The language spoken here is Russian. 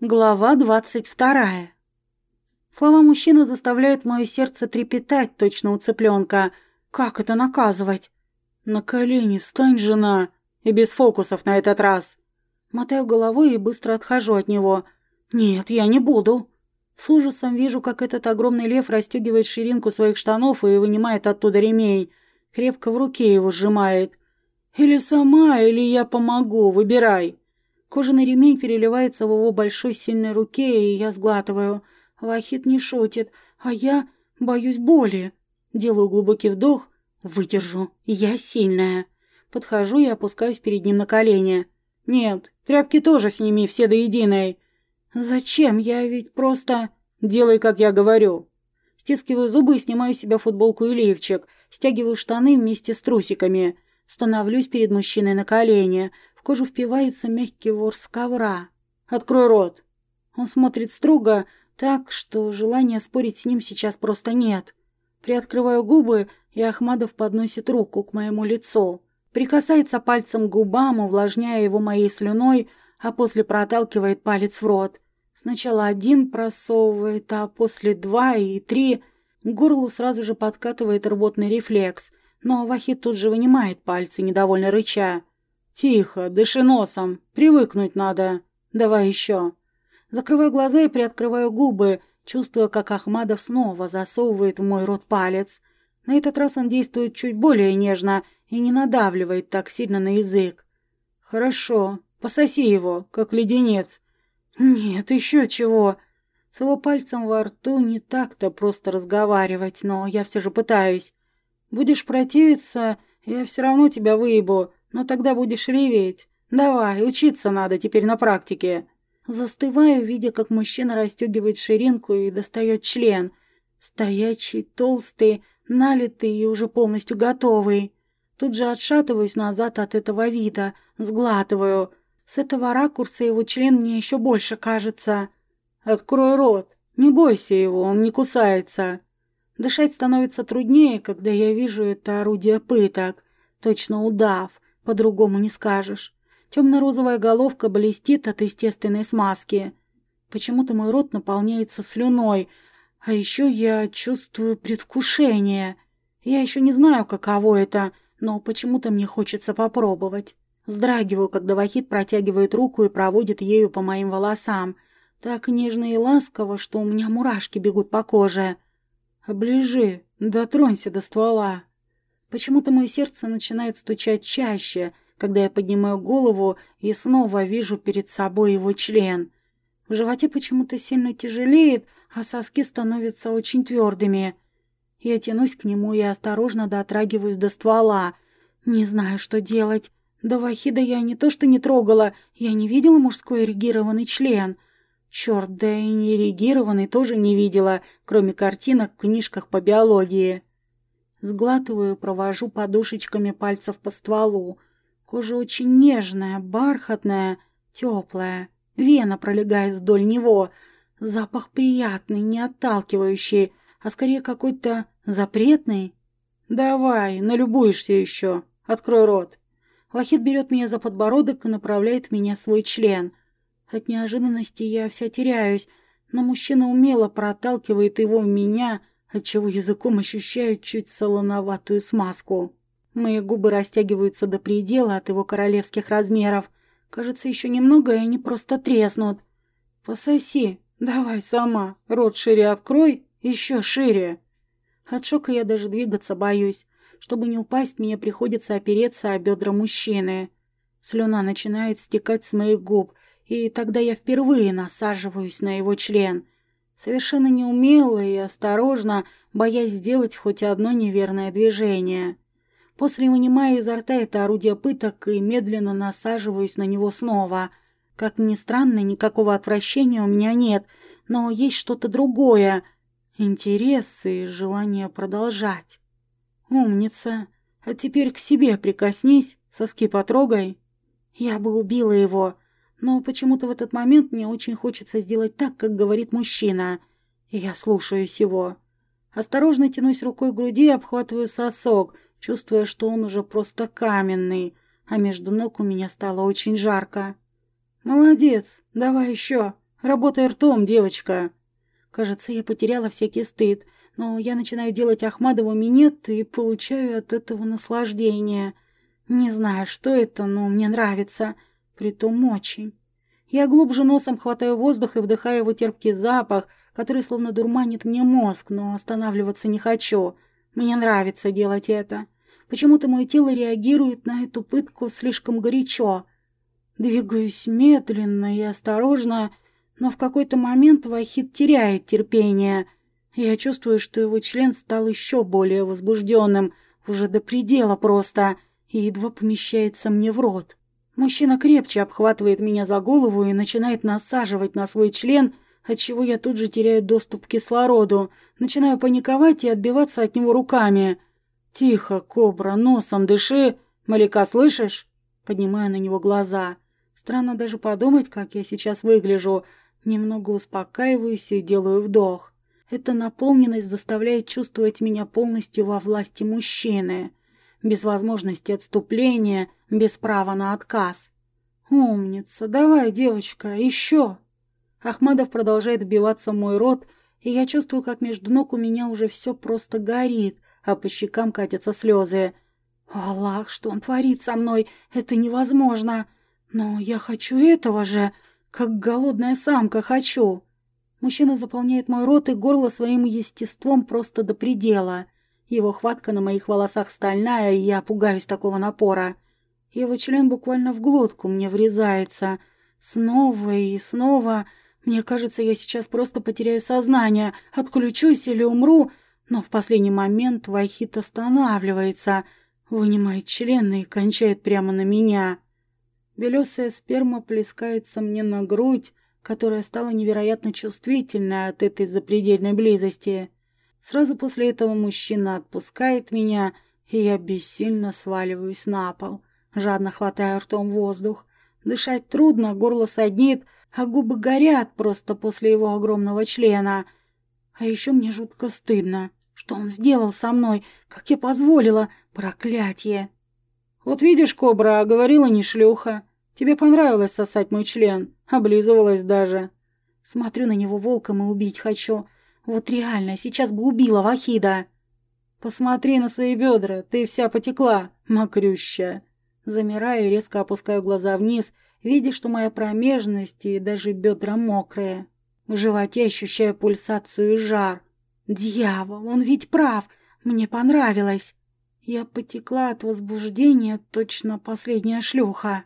Глава двадцать вторая. Слова мужчины заставляют мое сердце трепетать, точно у цыпленка. Как это наказывать? На колени встань, жена, и без фокусов на этот раз. Мотаю головой и быстро отхожу от него. Нет, я не буду. С ужасом вижу, как этот огромный лев расстегивает ширинку своих штанов и вынимает оттуда ремень. Крепко в руке его сжимает. Или сама, или я помогу, выбирай. Кожаный ремень переливается в его большой сильной руке, и я сглатываю. Вахид не шутит, а я боюсь боли. Делаю глубокий вдох, выдержу, я сильная. Подхожу и опускаюсь перед ним на колени. «Нет, тряпки тоже сними, все до единой». «Зачем? Я ведь просто...» «Делай, как я говорю». Стискиваю зубы и снимаю с себя футболку и лифчик, стягиваю штаны вместе с трусиками. Становлюсь перед мужчиной на колени, в кожу впивается мягкий ворс ковра. «Открой рот!» Он смотрит строго, так, что желания спорить с ним сейчас просто нет. Приоткрываю губы, и Ахмадов подносит руку к моему лицу. Прикасается пальцем к губам, увлажняя его моей слюной, а после проталкивает палец в рот. Сначала один просовывает, а после два и три. К горлу сразу же подкатывает рвотный рефлекс, но Вахид тут же вынимает пальцы, недовольно рыча. «Тихо, дыши носом. Привыкнуть надо. Давай еще». Закрываю глаза и приоткрываю губы, чувствуя, как Ахмадов снова засовывает в мой рот палец. На этот раз он действует чуть более нежно и не надавливает так сильно на язык. «Хорошо. Пососи его, как леденец». «Нет, еще чего». С его пальцем во рту не так-то просто разговаривать, но я все же пытаюсь. «Будешь противиться, я все равно тебя выебу. Но тогда будешь реветь. Давай, учиться надо теперь на практике. Застываю, видя, как мужчина расстегивает ширинку и достает член. Стоячий, толстый, налитый и уже полностью готовый. Тут же отшатываюсь назад от этого вида, сглатываю. С этого ракурса его член мне еще больше кажется. Открой рот. Не бойся его, он не кусается. Дышать становится труднее, когда я вижу это орудие пыток. Точно удав. По-другому не скажешь. Темно-розовая головка блестит от естественной смазки. Почему-то мой рот наполняется слюной, а еще я чувствую предвкушение. Я еще не знаю, каково это, но почему-то мне хочется попробовать. Вздрагиваю, когда Вахид протягивает руку и проводит ею по моим волосам. Так нежно и ласково, что у меня мурашки бегут по коже. «Оближи, дотронься до ствола», Почему-то мое сердце начинает стучать чаще, когда я поднимаю голову и снова вижу перед собой его член. В животе почему-то сильно тяжелеет, а соски становятся очень твердыми. Я тянусь к нему и осторожно дотрагиваюсь до ствола. Не знаю, что делать. До Вахида я не то что не трогала, я не видела мужской эрегированный член. Черт, да и не эрегированный тоже не видела, кроме картинок в книжках по биологии. Сглатываю, провожу подушечками пальцев по стволу. Кожа очень нежная, бархатная, теплая. Вена пролегает вдоль него. Запах приятный, не отталкивающий, а скорее какой-то запретный. «Давай, налюбуешься еще. Открой рот». Вахид берет меня за подбородок и направляет в меня свой член. От неожиданности я вся теряюсь, но мужчина умело проталкивает его в меня, отчего языком ощущаю чуть солоноватую смазку. Мои губы растягиваются до предела от его королевских размеров. Кажется, еще немного, и они просто треснут. «Пососи. Давай сама. Рот шире открой. Еще шире». От шока я даже двигаться боюсь. Чтобы не упасть, мне приходится опереться о бедра мужчины. Слюна начинает стекать с моих губ, и тогда я впервые насаживаюсь на его член — совершенно неумело и осторожно, боясь сделать хоть одно неверное движение. После вынимаю изо рта это орудие пыток и медленно насаживаюсь на него снова. Как ни странно, никакого отвращения у меня нет, но есть что-то другое. Интерес и желание продолжать. Умница. А теперь к себе прикоснись, соски потрогай. Я бы убила его, но почему-то в этот момент мне очень хочется сделать так, как говорит мужчина. И я слушаюсь его. Осторожно тянусь рукой к груди и обхватываю сосок, чувствуя, что он уже просто каменный, а между ног у меня стало очень жарко. «Молодец! Давай еще! Работай ртом, девочка. Кажется, я потеряла всякий стыд, но я начинаю делать Ахмадову минет и получаю от этого наслаждение. Не знаю, что это, но мне нравится. Притом очень. Я глубже носом хватаю воздух и вдыхаю его терпкий запах, который словно дурманит мне мозг, но останавливаться не хочу. Мне нравится делать это. Почему-то мое тело реагирует на эту пытку слишком горячо. Двигаюсь медленно и осторожно, но в какой-то момент Вахид теряет терпение. Я чувствую, что его член стал еще более возбужденным, уже до предела просто, и едва помещается мне в рот. Мужчина крепче обхватывает меня за голову и начинает насаживать на свой член, отчего я тут же теряю доступ к кислороду, начинаю паниковать и отбиваться от него руками. «Тихо, кобра, носом дыши! Маляка, слышишь?» Поднимаю на него глаза. Странно даже подумать, как я сейчас выгляжу. Немного успокаиваюсь и делаю вдох. Эта наполненность заставляет чувствовать меня полностью во власти мужчины без возможности отступления, без права на отказ. «Умница! Давай, девочка, еще!» Ахмадов продолжает вбиваться мой рот, и я чувствую, как между ног у меня уже все просто горит, а по щекам катятся слезы. «Аллах, что он творит со мной? Это невозможно! Но я хочу этого же, как голодная самка хочу!» Мужчина заполняет мой рот и горло своим естеством просто до предела — его хватка на моих волосах стальная, и я пугаюсь такого напора. Его член буквально в глотку мне врезается. Снова и снова. Мне кажется, я сейчас просто потеряю сознание, отключусь или умру. Но в последний момент Вахит останавливается, вынимает член и кончает прямо на меня. Белесая сперма плескается мне на грудь, которая стала невероятно чувствительной от этой запредельной близости. Сразу после этого мужчина отпускает меня, и я бессильно сваливаюсь на пол, жадно хватая ртом воздух. Дышать трудно, горло саднит, а губы горят просто после его огромного члена. А еще мне жутко стыдно, что он сделал со мной, как я позволила, проклятие. Вот видишь, кобра, говорила не шлюха. Тебе понравилось сосать мой член, облизывалась даже. Смотрю на него волком и убить хочу — вот реально, сейчас бы убила Вахида. Посмотри на свои бедра, ты вся потекла, мокрющая. Замираю и резко опускаю глаза вниз, видя, что моя промежность и даже бедра мокрые. В животе ощущаю пульсацию и жар. Дьявол, он ведь прав, мне понравилось. Я потекла от возбуждения, точно последняя шлюха.